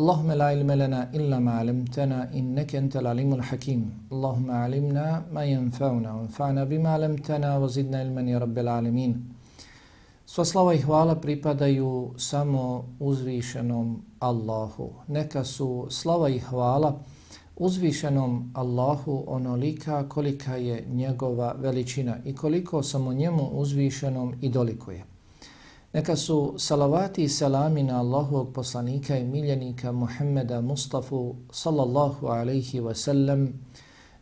اللهم لا علم لنا إلا ما علمتنا إنك أنت العليم الحكيم اللهم علمنا ما ينفعنا وانفعنا بما علمتنا وزدنا علما يا رب العالمين Sva slava i hvala pripadaju samo uzvišenom Allahu. Neka su slava i hvala uzvišenom Allahu onolika kolika je njegova veličina i koliko samo njemu uzvišenom i dolikuje. Neka su salavati i salami na Allahovog poslanika i miljenika Muhammeda Mustafa sallallahu alaihi wasallam,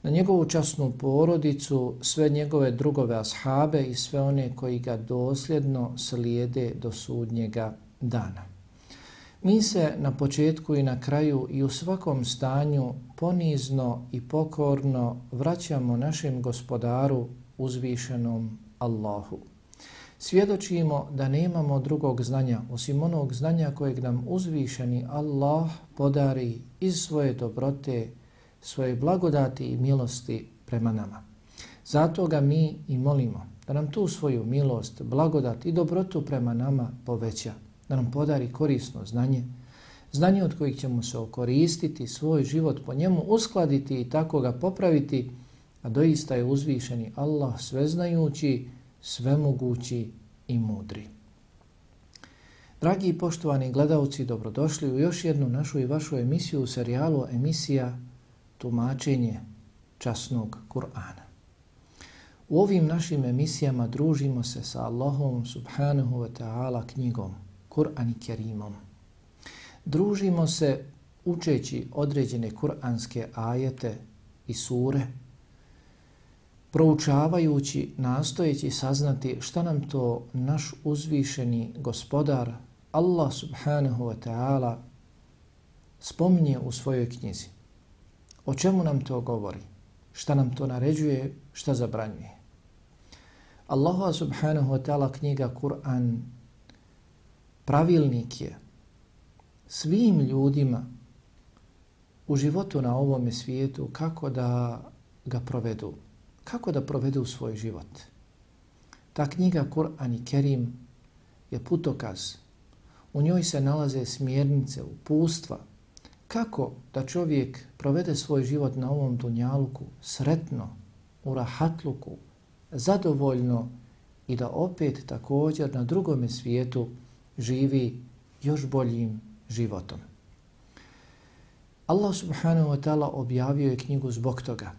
na njegovu časnu porodicu, sve njegove drugove ashabe i sve one koji ga dosljedno slijede do sudnjega dana. Mi se na početku i na kraju i u svakom stanju ponizno i pokorno vraćamo našem gospodaru uzvišenom Allahu. Svjedočimo da nemamo drugog znanja osim onog znanja kojeg nam uzvišeni Allah podari iz svoje dobrote svoje blagodati i milosti prema nama. Zato ga mi i molimo da nam tu svoju milost, blagodat i dobrotu prema nama poveća, da nam podari korisno znanje, znanje od kojih ćemo se okoristiti, svoj život po njemu uskladiti i tako ga popraviti, a doista je uzvišeni Allah sveznajući, svemogući i mudri. Dragi i poštovani gledalci, dobrodošli u još jednu našu i vašu emisiju u serijalu emisija tumačenje časnog Kur'ana. U ovim našim emisijama družimo se sa Allahom subhanahu wa ta'ala knjigom, Kur'an i Kerimom. Družimo se učeći određene kur'anske ajete i sure, proučavajući, nastojeći saznati šta nam to naš uzvišeni gospodar, Allah subhanahu wa ta'ala, spominje u svojoj knjizi. O čemu nam to govori? Šta nam to naređuje? Šta zabranjuje? Allahu subhanahu wa ta'ala knjiga Kur'an pravilnik je svim ljudima u životu na ovom svijetu kako da ga provedu. Kako da provedu svoj život. Ta knjiga Kur'an i Kerim je putokaz. U njoj se nalaze smjernice, upustva, kako da čovjek provede svoj život na ovom dunjaluku sretno, u rahatluku, zadovoljno i da opet također na drugom svijetu živi još boljim životom. Allah subhanahu wa ta'ala objavio je knjigu zbog toga.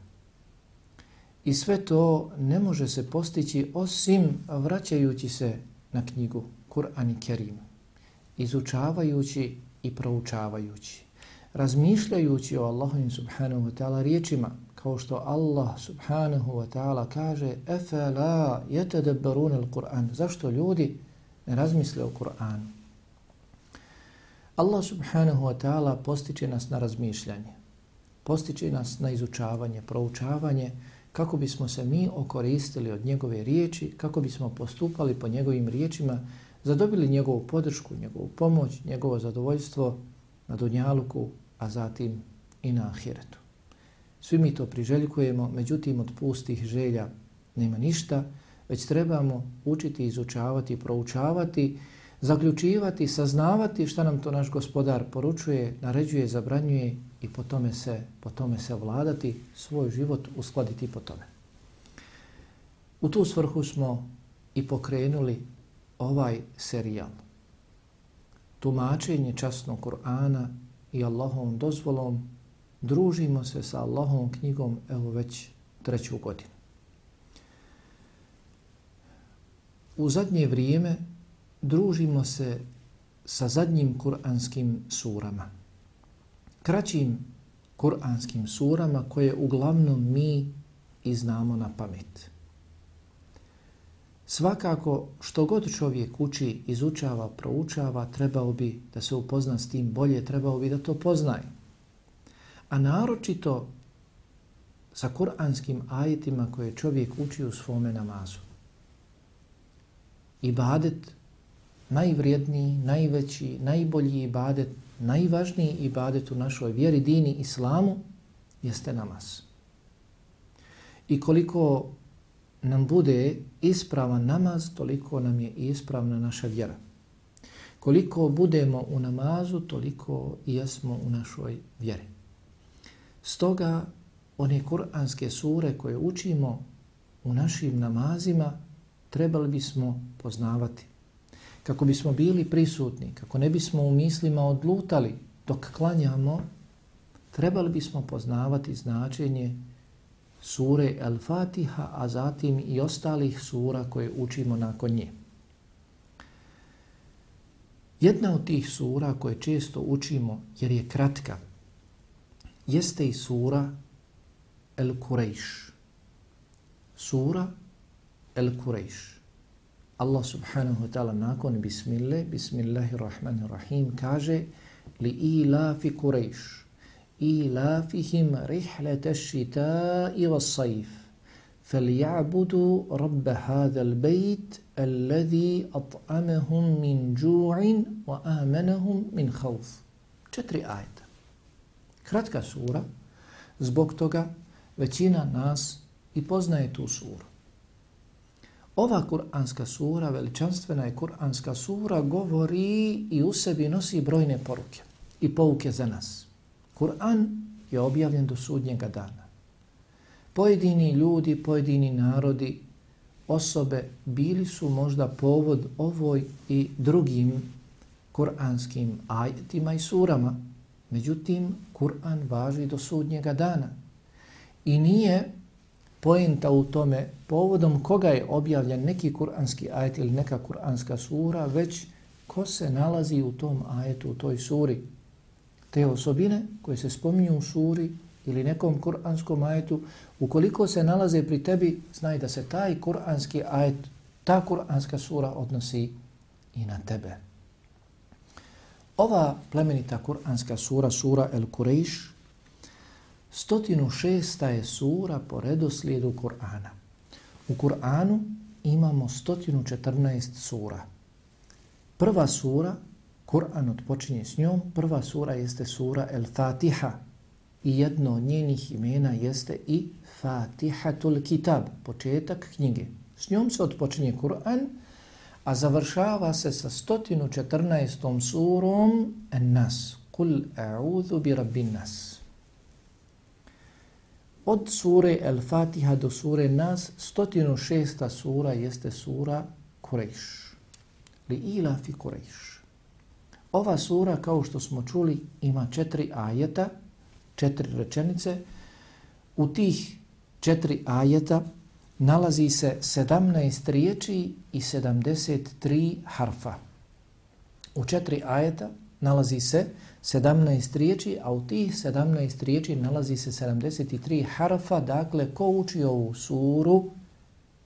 I sve to ne može se postići osim vraćajući se na knjigu Kur'an i Kerim, izučavajući i proučavajući razmišljajući o Allahovim subhanahu wa ta'ala riječima, kao što Allah subhanahu wa ta'ala kaže efela yetadabbarun al-Qur'an. Zašto ljudi ne razmisle o Kur'anu? Allah subhanahu wa ta'ala postiče nas na razmišljanje, postiče nas na izučavanje, proučavanje, kako bismo se mi okoristili od njegove riječi, kako bismo postupali po njegovim riječima, zadobili njegovu podršku, njegovu pomoć, njegovo zadovoljstvo na dunjaluku, a zatim i na ahiretu. Svi mi to priželjkujemo, međutim od pustih želja nema ništa, već trebamo učiti, izučavati, proučavati zaključivati, saznavati šta nam to naš gospodar poručuje, naređuje, zabranjuje i po tome se, po tome se vladati, svoj život uskladiti po tome. U tu svrhu smo i pokrenuli ovaj serijal. Tumačenje časnog Kur'ana i Allahovom dozvolom družimo se sa Allahovom knjigom evo već treću godinu. U zadnje vrijeme družimo se sa zadnjim kuranskim surama. Kraćim kuranskim surama koje uglavnom mi i znamo na pamet. Svakako, što god čovjek uči, izučava, proučava, trebao bi da se upozna s tim bolje, trebao bi da to poznaje. A naročito sa kuranskim ajetima koje čovjek uči u svome namazu. Ibadet, najvrijedniji, najveći, najbolji ibadet, najvažniji ibadet u našoj vjeri, dini, islamu, jeste namaz. I koliko nam bude ispravan namaz, toliko nam je ispravna naša vjera. Koliko budemo u namazu, toliko i jesmo u našoj vjeri. Stoga, one kuranske sure koje učimo u našim namazima, trebali bismo poznavati. Kako bismo bili prisutni, kako ne bismo u mislima odlutali dok klanjamo, trebali bismo poznavati značenje sure Al-Fatiha, a zatim i ostalih sura koje učimo nakon nje. Jedna od tih sura koje često učimo, jer je kratka, jeste i sura El-Kurejš. Sura El-Kurejš. Allah subhanahu wa ta'ala nakon bismillah, bismillahirrahmanirrahim, kaže li ilafi Kurejš. إيلافهم رحلة الشتاء والصيف فليعبدوا رب هذا البيت الذي أطعمهم من جوع وآمنهم من خوف četiri ajeta. Kratka sura, zbog toga većina nas i poznaje tu suru. Ova kuranska sura, veličanstvena je kuranska sura, govori i u sebi nosi brojne poruke i pouke za nas. Kur'an je objavljen do sudnjega dana. Pojedini ljudi, pojedini narodi, osobe bili su možda povod ovoj i drugim kuranskim ajetima i surama. Međutim, Kur'an važi do sudnjega dana. I nije pojenta u tome povodom koga je objavljen neki kuranski ajet ili neka kuranska sura, već ko se nalazi u tom ajetu, u toj suri te osobine koje se spominju u suri ili nekom kuranskom ajetu, ukoliko se nalaze pri tebi, znaj da se taj kuranski ajet, ta kuranska sura odnosi i na tebe. Ova plemenita kuranska sura, sura El Kurejš, 106. je sura po redoslijedu Kur'ana. U Kur'anu imamo 114 sura. Prva sura Kur'an odpočinje s njom. Prva sura jeste sura El Fatiha i jedno od njenih imena jeste i Fatihatul Kitab, početak knjige. S njom se odpočinje Kur'an, a završava se sa 114. surom En-Nas. Kul a'udhu bi rabbin nas. Od sure El Fatiha do sure Nas, 106. sura jeste sura Kurejš. Li ila fi Kurejš. Ova sura, kao što smo čuli, ima četiri ajeta, četiri rečenice. U tih četiri ajeta nalazi se 17 riječi i 73 harfa. U četiri ajeta nalazi se 17 riječi, a u tih 17 riječi nalazi se 73 harfa. Dakle, ko uči ovu suru,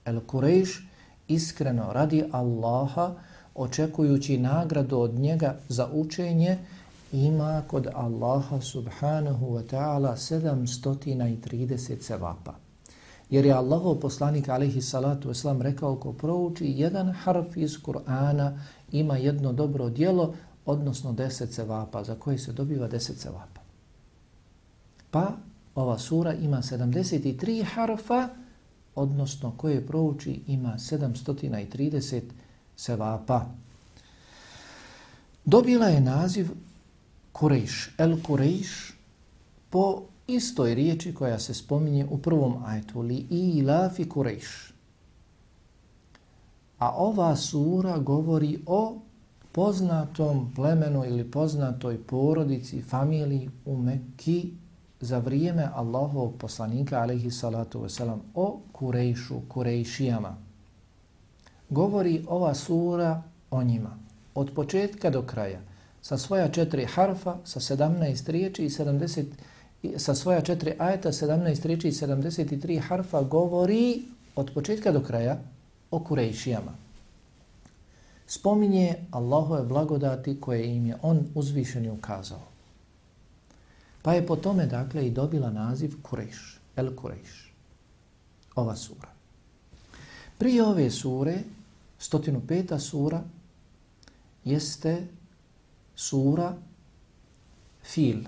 El Kurejš, iskreno radi Allaha, očekujući nagradu od njega za učenje, ima kod Allaha subhanahu wa ta'ala 730 sevapa. Jer je Allahov poslanik alaihi salatu wasalam rekao ko prouči jedan harf iz Kur'ana ima jedno dobro dijelo, odnosno 10 sevapa, za koje se dobiva 10 sevapa. Pa ova sura ima 73 harfa, odnosno koje prouči ima 730 sevapa. Dobila je naziv Kurejš, El Kurejš, po istoj riječi koja se spominje u prvom ajetu, li ilafi Kurejš. A ova sura govori o poznatom plemenu ili poznatoj porodici, familiji u Mekki za vrijeme Allahovog poslanika, alaihi salatu wasalam, o Kurejšu, Kurejšijama. Govori ova sura o njima, od početka do kraja, sa svoja četiri harfa, sa 17 riječi i 70, sa svoja četiri ajeta, 17 riječi i 73 harfa, govori od početka do kraja o Kurejšijama spominje Allahove blagodati koje im je on uzvišeni ukazao. Pa je po tome, dakle, i dobila naziv Kureš, El Kureš, ova sura. Prije ove sure, 105. sura, jeste sura Fil.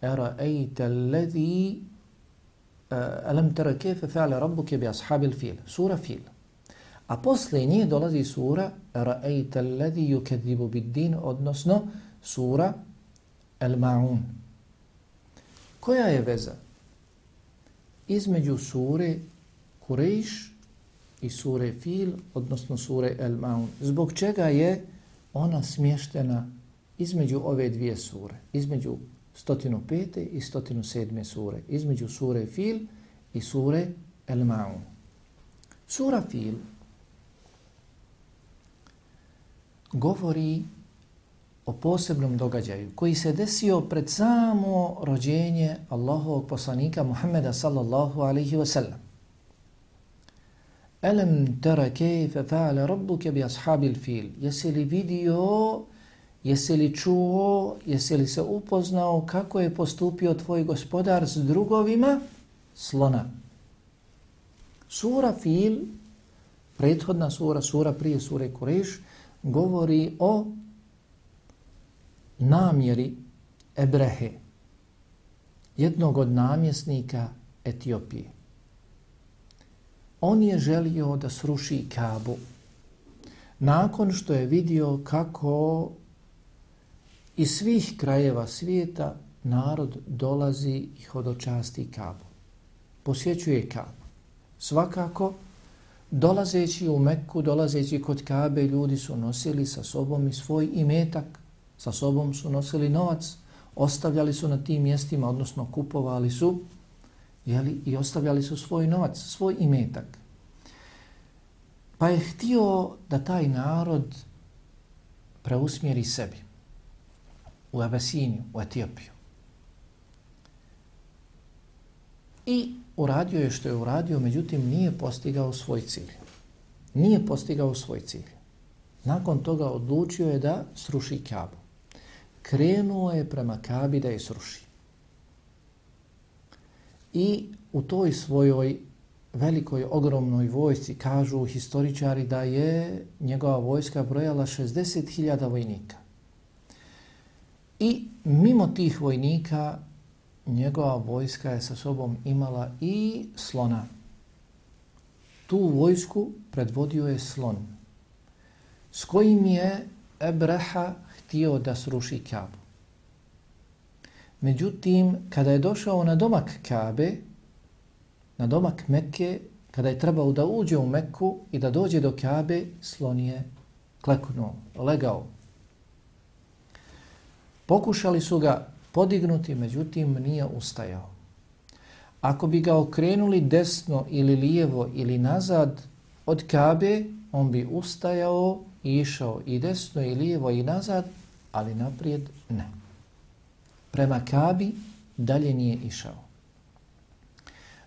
Era ejte ledhi, eh, alam tera kefe fe'ale rabbuke bi ashabil fil. Sura Fil. A posle nje dolazi sura Ra'ayta alladhi yukadhibu bid-din, odnosno sura Al-Ma'un. Koja je veza između sure Kurejš i sure Fil, odnosno sure Al-Ma'un? Zbog čega je ona smještena između ove dvije sure, između 105. i 107. sure, između sure Fil i sure Al-Ma'un. Sura Fil govori o posebnom događaju koji se desio pred samo rođenje Allahovog poslanika Muhammeda sallallahu alaihi wa sallam. Elem tera kejfe fa'ale rabbuke bi ashabil fil. Jesi li vidio, jesi li čuo, jesi li se upoznao kako je postupio tvoj gospodar s drugovima slona. Sura fil, prethodna sura, sura prije sure Kureš, govori o namjeri Ebrehe, jednog od namjesnika Etiopije. On je želio da sruši Kabu nakon što je vidio kako iz svih krajeva svijeta narod dolazi i hodočasti Kabu. Posjećuje Kabu. Svakako, Dolazeći u Mekku, dolazeći kod Kabe, ljudi su nosili sa sobom i svoj imetak, sa sobom su nosili novac, ostavljali su na tim mjestima, odnosno kupovali su jeli, i ostavljali su svoj novac, svoj imetak. Pa je htio da taj narod preusmjeri sebi u Abesiniju, u Etiopiju. I uradio je što je uradio, međutim nije postigao svoj cilj. Nije postigao svoj cilj. Nakon toga odlučio je da sruši Kabu. Krenuo je prema Kabi da je sruši. I u toj svojoj velikoj, ogromnoj vojsci kažu historičari da je njegova vojska brojala 60.000 vojnika. I mimo tih vojnika njegova vojska je sa sobom imala i slona. Tu vojsku predvodio je slon s kojim je Ebreha htio da sruši Kabu. Međutim, kada je došao na domak Kabe, na domak Mekke, kada je trebao da uđe u Mekku i da dođe do Kabe, slon je kleknuo, legao. Pokušali su ga podignuti, međutim nije ustajao. Ako bi ga okrenuli desno ili lijevo ili nazad od Kabe, on bi ustajao i išao i desno i lijevo i nazad, ali naprijed ne. Prema Kabi dalje nije išao.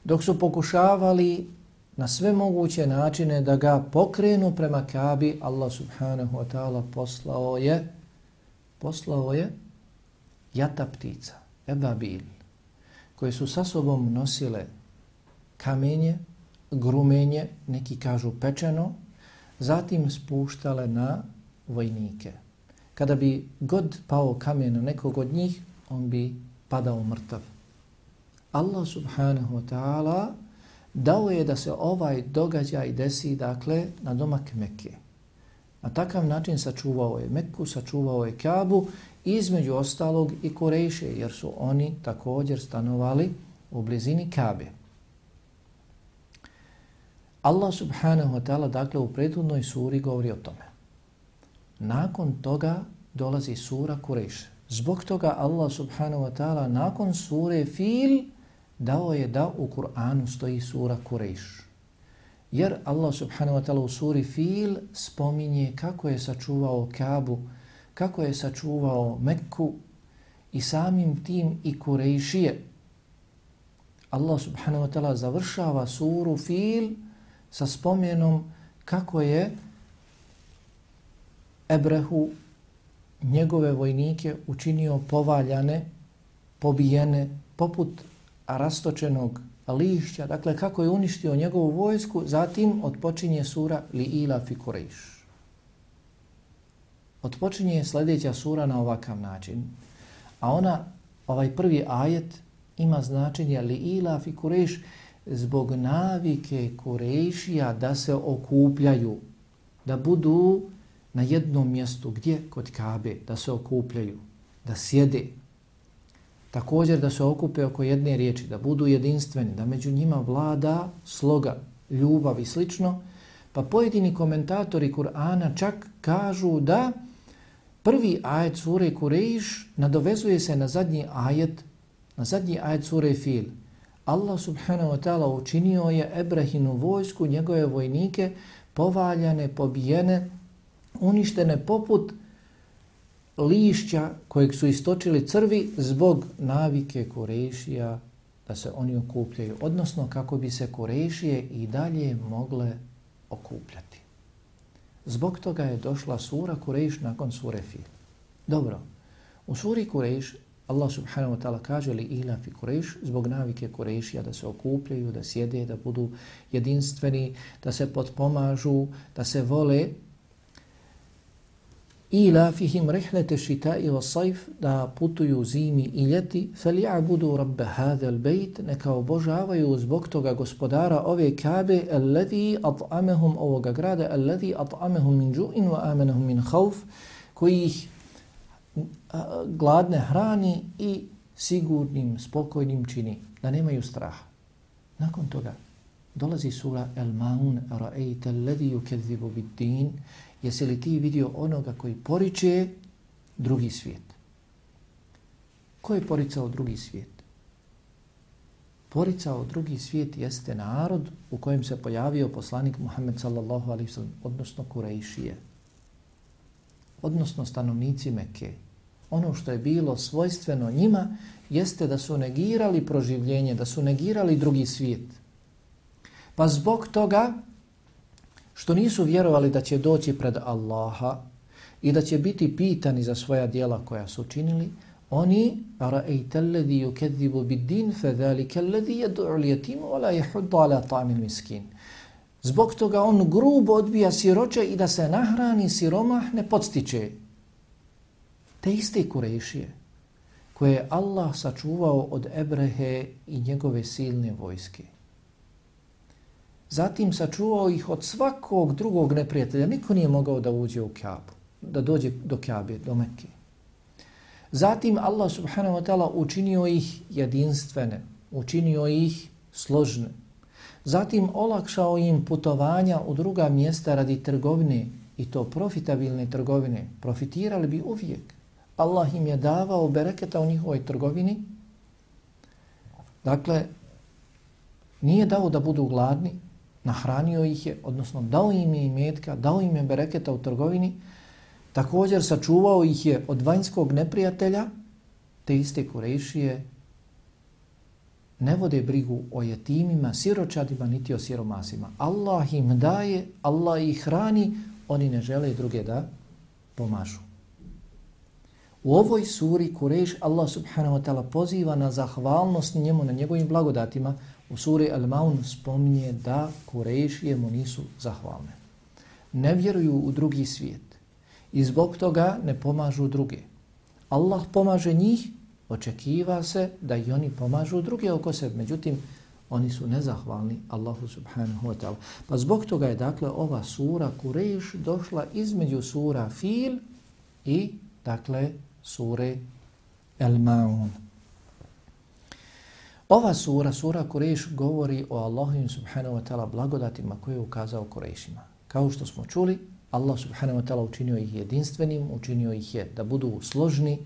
Dok su pokušavali na sve moguće načine da ga pokrenu prema Kabi, Allah subhanahu wa ta'ala poslao je poslao je jata ptica, ebabil, koje su sa sobom nosile kamenje, grumenje, neki kažu pečeno, zatim spuštale na vojnike. Kada bi god pao kamen na nekog od njih, on bi padao mrtav. Allah subhanahu wa ta'ala dao je da se ovaj događaj desi, dakle, na domak Mekke. Na takav način sačuvao je Mekku, sačuvao je Kabu, između ostalog i Kurejše, jer su oni također stanovali u blizini Kabe. Allah subhanahu wa ta'ala dakle u prethodnoj suri govori o tome. Nakon toga dolazi sura Kurejš. Zbog toga Allah subhanahu wa ta'ala nakon sure Fil dao je da u Kur'anu stoji sura Kurejš. Jer Allah subhanahu wa ta'ala u suri Fil spominje kako je sačuvao Kabu, kako je sačuvao Mekku i samim tim i Kurejšije. Allah subhanahu wa ta'ala završava suru Fil sa spomenom kako je Ebrehu njegove vojnike učinio povaljane, pobijene, poput rastočenog lišća, dakle kako je uništio njegovu vojsku, zatim odpočinje sura li ila fi kurejš. Otpočinje sljedeća sura na ovakav način, a ona, ovaj prvi ajet, ima značenje li ila fi kurejš zbog navike kurešija da se okupljaju, da budu na jednom mjestu, gdje? Kod Kabe, da se okupljaju, da sjede, također da se okupe oko jedne riječi, da budu jedinstveni, da među njima vlada sloga, ljubav i slično, pa pojedini komentatori Kur'ana čak kažu da prvi ajet sure Kurejiš nadovezuje se na zadnji ajet, na zadnji ajet sure Fil. Allah subhanahu wa ta'ala učinio je Ebrahinu vojsku, njegove vojnike, povaljane, pobijene, uništene poput lišća kojeg su istočili crvi zbog navike Kurejšija da se oni okupljaju, odnosno kako bi se Kurejšije i dalje mogle okupljati. Zbog toga je došla sura Kurejš nakon sure Fil. Dobro, u suri Kurejš Allah subhanahu wa ta'ala kaže li ila fi Kurejš zbog navike Kurešija da se okupljaju, da sjede, da budu jedinstveni, da se potpomažu, da se vole, ila fihim rihlete šita'i wa sajf da putuju zimi i ljeti fali'abudu rabbe hadhal bejt neka obožavaju zbog toga gospodara ove kabe alladhi at'amehum ovoga grada alladhi at'amehum min ju'in wa amanahum min khawf koji ih gladne hrani i sigurnim, spokojnim čini da nemaju straha. Nakon toga dolazi sura El-Maun Ra'ejte alladhi yukedzibu bid-din Jesi li ti vidio onoga koji poriče drugi svijet? Ko je poricao drugi svijet? Poricao drugi svijet jeste narod u kojem se pojavio poslanik Muhammed sallallahu alaihi sallam, odnosno Kurejšije, odnosno stanovnici Mekke. Ono što je bilo svojstveno njima jeste da su negirali proživljenje, da su negirali drugi svijet. Pa zbog toga što nisu vjerovali da će doći pred Allaha i da će biti pitani za svoja dijela koja su učinili, oni ra'ayta alladhi yukaththibu bid-din fadhalika alladhi yad'u al-yatim wa la yahuddu ala ta'amil miskin. Zbog toga on grubo odbija siroče i da se nahrani siromah ne podstiče. Te iste kurešije koje je Allah sačuvao od Ebrehe i njegove silne vojske. Zatim sačuvao ih od svakog drugog neprijatelja. Niko nije mogao da uđe u Kjabu, da dođe do Kjabe, do Mekke. Zatim Allah subhanahu wa ta'ala učinio ih jedinstvene, učinio ih složne. Zatim olakšao im putovanja u druga mjesta radi trgovine i to profitabilne trgovine. Profitirali bi uvijek. Allah im je davao bereketa u njihovoj trgovini. Dakle, nije dao da budu gladni, nahranio ih je, odnosno dao im je imetka, dao im je bereketa u trgovini, također sačuvao ih je od vanjskog neprijatelja, te iste kurejšije ne vode brigu o jetimima, siročadima, niti o siromasima. Allah im daje, Allah ih hrani, oni ne žele druge da pomažu. U ovoj suri Kurejš Allah subhanahu wa ta'ala poziva na zahvalnost njemu, na njegovim blagodatima, u suri Al-Maun spominje da Kurejšije mu nisu zahvalne. Ne vjeruju u drugi svijet i zbog toga ne pomažu druge. Allah pomaže njih, očekiva se da i oni pomažu druge oko sebe. Međutim, Oni su nezahvalni Allahu subhanahu wa ta'ala. Pa zbog toga je dakle ova sura Kurejš došla između sura Fil i dakle sure El Maun. Ova sura, sura Kureš, govori o Allahu subhanahu wa ta'ala blagodatima koje je ukazao Kurešima. Kao što smo čuli, Allah subhanahu wa ta'ala učinio ih jedinstvenim, učinio ih je da budu složni,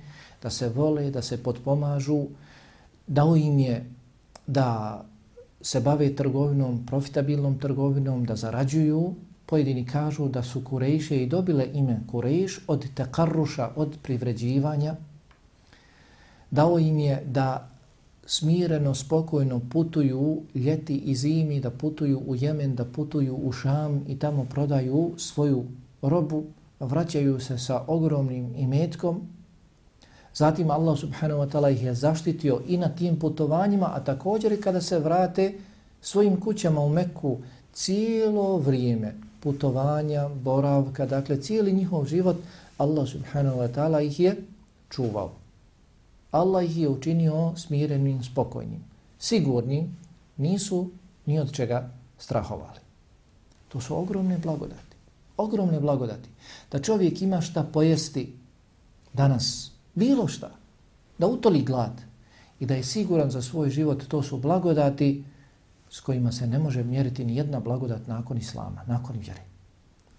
da se vole, da se potpomažu, dao im je da se bave trgovinom, profitabilnom trgovinom, da zarađuju. Pojedini kažu da su Kurejše i dobile ime Kurejš od tekarruša, od privređivanja. Dao im je da smireno, spokojno putuju ljeti i zimi, da putuju u Jemen, da putuju u Šam i tamo prodaju svoju robu, vraćaju se sa ogromnim imetkom. Zatim Allah subhanahu wa ta'ala ih je zaštitio i na tim putovanjima, a također i kada se vrate svojim kućama u Meku cijelo vrijeme putovanja, boravka, dakle cijeli njihov život, Allah subhanahu wa ta'ala ih je čuvao. Allah ih je učinio smirenim, spokojnim. Sigurnim nisu ni od čega strahovali. To su ogromne blagodati. Ogromne blagodati. Da čovjek ima šta pojesti danas, bilo šta, da utoli glad i da je siguran za svoj život, to su blagodati s kojima se ne može mjeriti ni jedna blagodat nakon Islama, nakon vjere.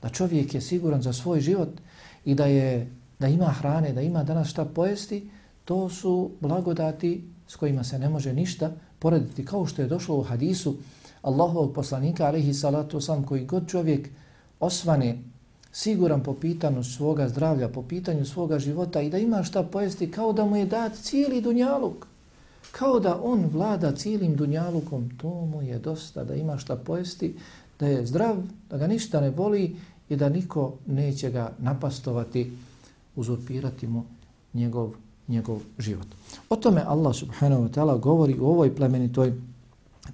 Da čovjek je siguran za svoj život i da je da ima hrane, da ima danas šta pojesti, To su blagodati s kojima se ne može ništa porediti. Kao što je došlo u hadisu Allahovog poslanika, alaihi salatu sam, koji god čovjek osvane siguran po pitanju svoga zdravlja, po pitanju svoga života i da ima šta pojesti, kao da mu je dat cijeli dunjaluk. Kao da on vlada cijelim dunjalukom, to mu je dosta da ima šta pojesti, da je zdrav, da ga ništa ne boli i da niko neće ga napastovati, uzurpirati mu njegov njegov život. O tome Allah subhanahu wa ta'ala govori u ovoj plemenitoj,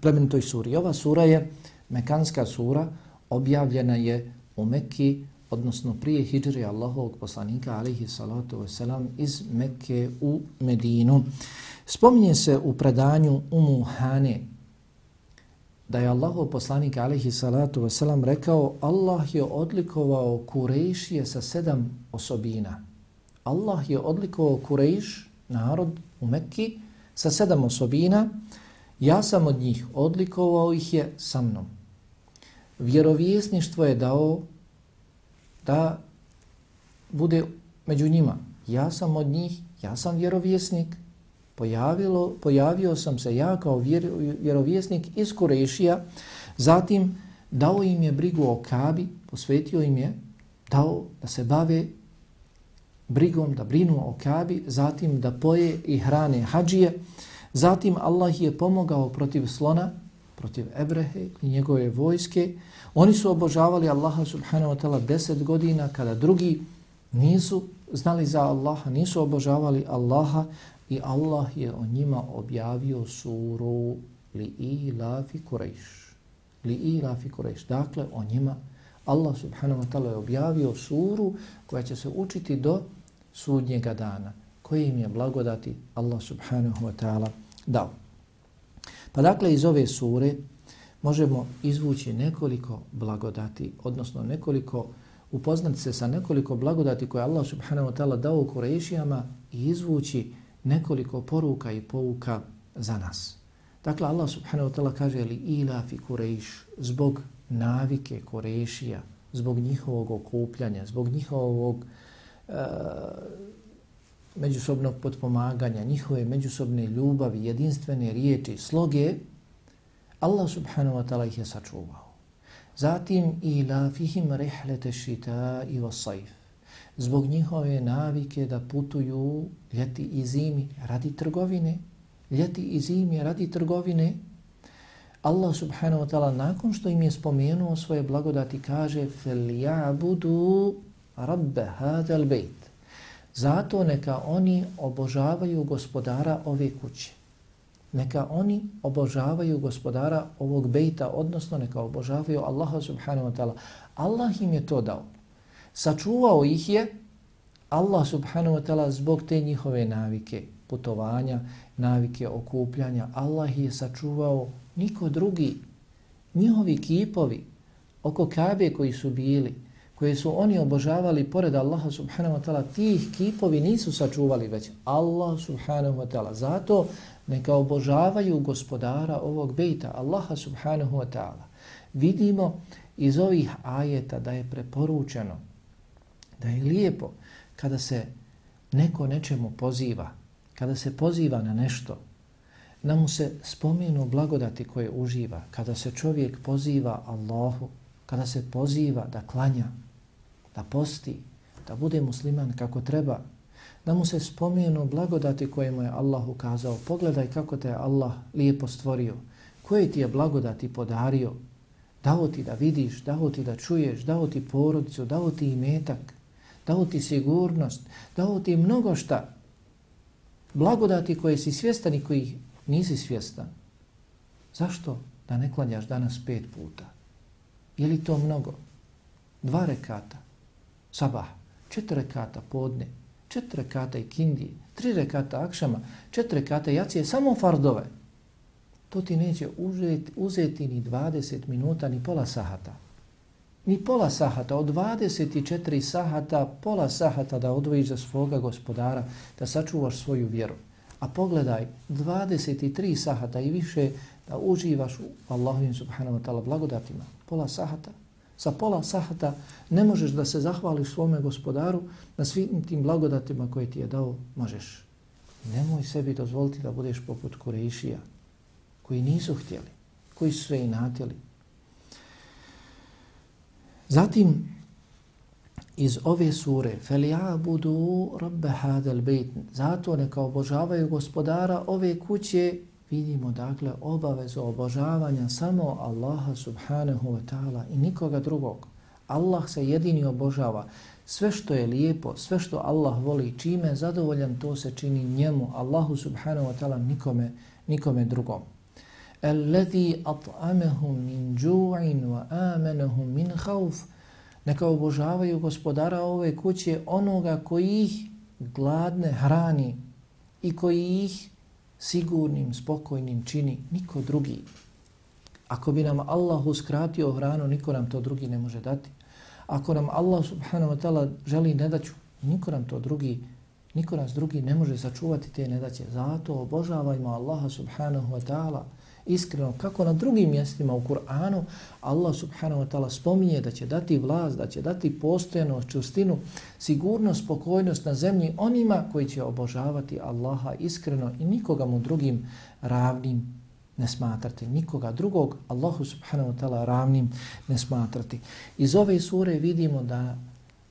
plemenitoj suri. Ova sura je mekanska sura, objavljena je u Mekki, odnosno prije hijri Allahovog poslanika alaihi salatu wasalam iz Mekke u Medinu. Spominje se u predanju Umu Hane da je Allahov poslanik alaihi salatu wasalam rekao Allah je odlikovao Kurejšije sa sedam osobina. Allah je odlikovao Kurejš, narod u Mekki, sa sedam osobina. Ja sam od njih odlikovao ih je sa mnom. Vjerovjesništvo je dao da bude među njima. Ja sam od njih, ja sam vjerovjesnik. Pojavilo, pojavio sam se ja kao vjer, vjerovjesnik iz Kurešija. Zatim dao im je brigu o Kabi, posvetio im je, dao da se bave brigom da brinu o Kabi, zatim da poje i hrane hađije, zatim Allah je pomogao protiv slona, protiv Ebrehe i njegove vojske. Oni su obožavali Allaha subhanahu wa ta'ala deset godina kada drugi nisu znali za Allaha, nisu obožavali Allaha i Allah je o njima objavio suru li ilafi kurejš. Li ilafi kurejš. Dakle, o njima Allah subhanahu wa ta'ala je objavio suru koja će se učiti do sudnjega dana. Koji im je blagodati Allah subhanahu wa ta'ala dao. Pa dakle iz ove sure možemo izvući nekoliko blagodati, odnosno nekoliko upoznati se sa nekoliko blagodati koje Allah subhanahu wa ta'ala dao u Kurešijama i izvući nekoliko poruka i pouka za nas. Dakle, Allah subhanahu wa ta'ala kaže li ila fi Kureš zbog navike Korešija, zbog njihovog okupljanja, zbog njihovog e, međusobnog potpomaganja, njihove međusobne ljubavi, jedinstvene riječi, sloge, Allah subhanahu wa ta'ala ih je sačuvao. Zatim i fihim rehlete šita i vasajf. Zbog njihove navike da putuju ljeti i zimi radi trgovine, ljeti i zimi radi trgovine, Allah subhanahu wa ta'ala nakon što im je spomenuo svoje blagodati kaže فَلْيَعْبُدُوا رَبَّ هَذَا الْبَيْتِ Zato neka oni obožavaju gospodara ove kuće. Neka oni obožavaju gospodara ovog bejta, odnosno neka obožavaju Allaha subhanahu wa ta'ala. Allah im je to dao. Sačuvao ih je Allah subhanahu wa ta'ala zbog te njihove navike. putovanja, navike okupljanja. Allah je sačuvao niko drugi. Njihovi kipovi oko Kabe koji su bili, koje su oni obožavali pored Allaha subhanahu wa ta'ala, tih kipovi nisu sačuvali već Allah subhanahu wa ta'ala. Zato neka obožavaju gospodara ovog bejta, Allaha subhanahu wa ta'ala. Vidimo iz ovih ajeta da je preporučeno, da je lijepo kada se neko nečemu poziva, kada se poziva na nešto, da mu se spomenu blagodati koje uživa, kada se čovjek poziva Allahu, kada se poziva da klanja, da posti, da bude musliman kako treba, da mu se spomenu blagodati koje mu je Allah ukazao. Pogledaj kako te je Allah lijepo stvorio, koje ti je blagodati podario, dao ti da vidiš, dao ti da čuješ, dao ti porodicu, dao ti imetak, dao ti sigurnost, dao ti mnogo šta. Blagodati koje si svjestan i koji nisi svjestan. Zašto da ne klanjaš danas pet puta? Je li to mnogo? Dva rekata, sabah, četiri rekata podne, četiri rekata i kindije, tri rekata akšama, četiri rekata jacije, samo fardove. To ti neće uzeti, uzeti ni 20 minuta, ni pola sahata. Ni pola sahata, od 24 sahata, pola sahata da odvojiš za svoga gospodara, da sačuvaš svoju vjeru. A pogledaj, 23 sahata i više da uživaš u Allahovim subhanahu wa ta'ala blagodatima. Pola sahata. Sa pola sahata ne možeš da se zahvališ svome gospodaru na svim tim blagodatima koje ti je dao, možeš. Nemoj sebi dozvoliti da budeš poput Kurejšija, koji nisu htjeli, koji su se inatili. Zatim, iz ove sure فَلْيَعْبُدُوا رَبَّ هَذَا الْبَيْتِ Zato neka obožavaju gospodara ove kuće vidimo dakle obavezu obožavanja samo Allaha subhanahu wa ta'ala i nikoga drugog. Allah se jedini obožava. Sve što je lijepo, sve što Allah voli, čime je zadovoljan, to se čini njemu, Allahu subhanahu wa ta'ala, nikome, nikome drugom. Alladhi at'amahum min ju'in wa amanahum min khawf. Neka obožavaju gospodara ove kuće onoga koji ih gladne hrani i koji ih sigurnim, spokojnim čini niko drugi. Ako bi nam Allah uskratio hranu, niko nam to drugi ne može dati. Ako nam Allah subhanahu wa ta'ala želi nedaću, niko nam to drugi, niko nas drugi ne može sačuvati te nedaće. Zato obožavajmo Allaha subhanahu wa ta'ala iskreno, kako na drugim mjestima u Kur'anu, Allah subhanahu wa ta'ala spominje da će dati vlast, da će dati postojenost, čustinu, sigurnost, spokojnost na zemlji onima koji će obožavati Allaha iskreno i nikoga mu drugim ravnim ne smatrati. Nikoga drugog Allahu subhanahu wa ta'ala ravnim ne smatrati. Iz ove sure vidimo da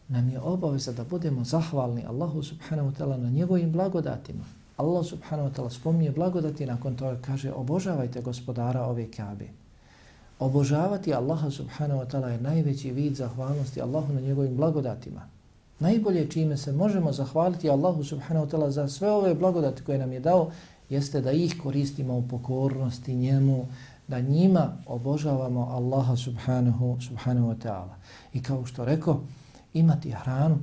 nam je obaveza da budemo zahvalni Allahu subhanahu wa ta'ala na njegovim blagodatima. Allah subhanahu wa ta'ala spominje blagodati nakon toga kaže obožavajte gospodara ove kabe. Obožavati Allaha subhanahu wa ta'ala je najveći vid zahvalnosti Allahu na njegovim blagodatima. Najbolje čime se možemo zahvaliti Allahu subhanahu wa ta'ala za sve ove blagodati koje nam je dao jeste da ih koristimo u pokornosti njemu, da njima obožavamo Allaha subhanahu, subhanahu wa ta'ala. I kao što rekao, imati hranu,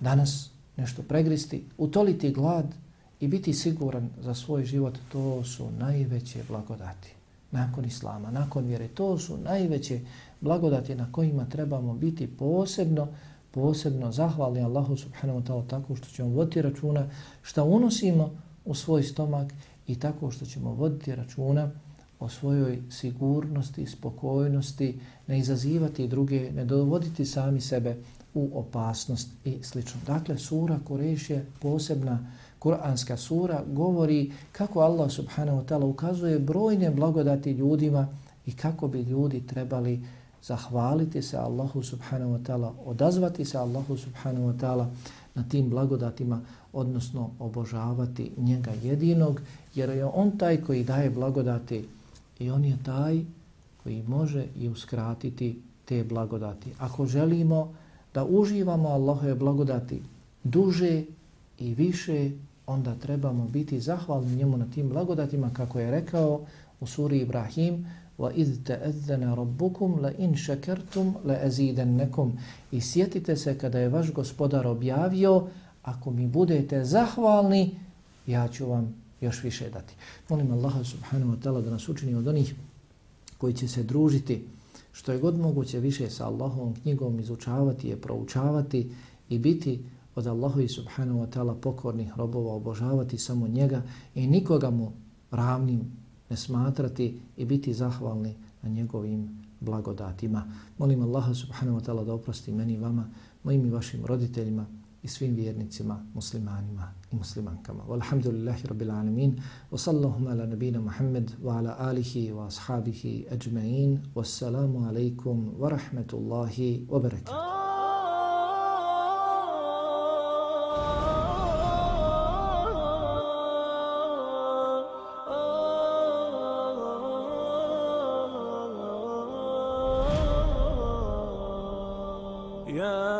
danas nešto pregristi, utoliti glad, i biti siguran za svoj život, to su najveće blagodati. Nakon Islama, nakon vjere, to su najveće blagodati na kojima trebamo biti posebno, posebno zahvalni Allahu subhanahu wa ta'ala tako što ćemo voditi računa šta unosimo u svoj stomak i tako što ćemo voditi računa o svojoj sigurnosti, spokojnosti, ne izazivati druge, ne dovoditi sami sebe u opasnost i slično. Dakle, sura Kureš je posebna Kur'anska sura govori kako Allah subhanahu wa ta'ala ukazuje brojne blagodati ljudima i kako bi ljudi trebali zahvaliti se Allahu subhanahu wa ta'ala, odazvati se Allahu subhanahu wa ta'ala na tim blagodatima, odnosno obožavati njega jedinog, jer je on taj koji daje blagodati i on je taj koji može i uskratiti te blagodati. Ako želimo da uživamo Allahove blagodati duže i više onda trebamo biti zahvalni njemu na tim blagodatima kako je rekao u suri Ibrahim wa iz ta'azzana rabbukum la in shakartum la azidannakum i sjetite se kada je vaš gospodar objavio ako mi budete zahvalni ja ću vam još više dati. Molim Allaha subhanahu wa ta'ala da nas učini od onih koji će se družiti što je god moguće više sa Allahovom knjigom izučavati je, proučavati i biti od Allahovi subhanahu wa ta'ala pokornih robova, obožavati samo njega i nikoga mu ravnim ne smatrati i biti zahvalni na njegovim blagodatima. Molim Allaha subhanahu wa ta'ala da oprosti meni, vama, mojim i vašim roditeljima i svim vjernicima, muslimanima i muslimankama. Walhamdulillahi rabbil alamin. Wa sallahuma ala nabina Muhammad wa ala alihi wa ashabihi ajma'in. Wassalamu alaikum wa rahmatullahi wa barakatuh.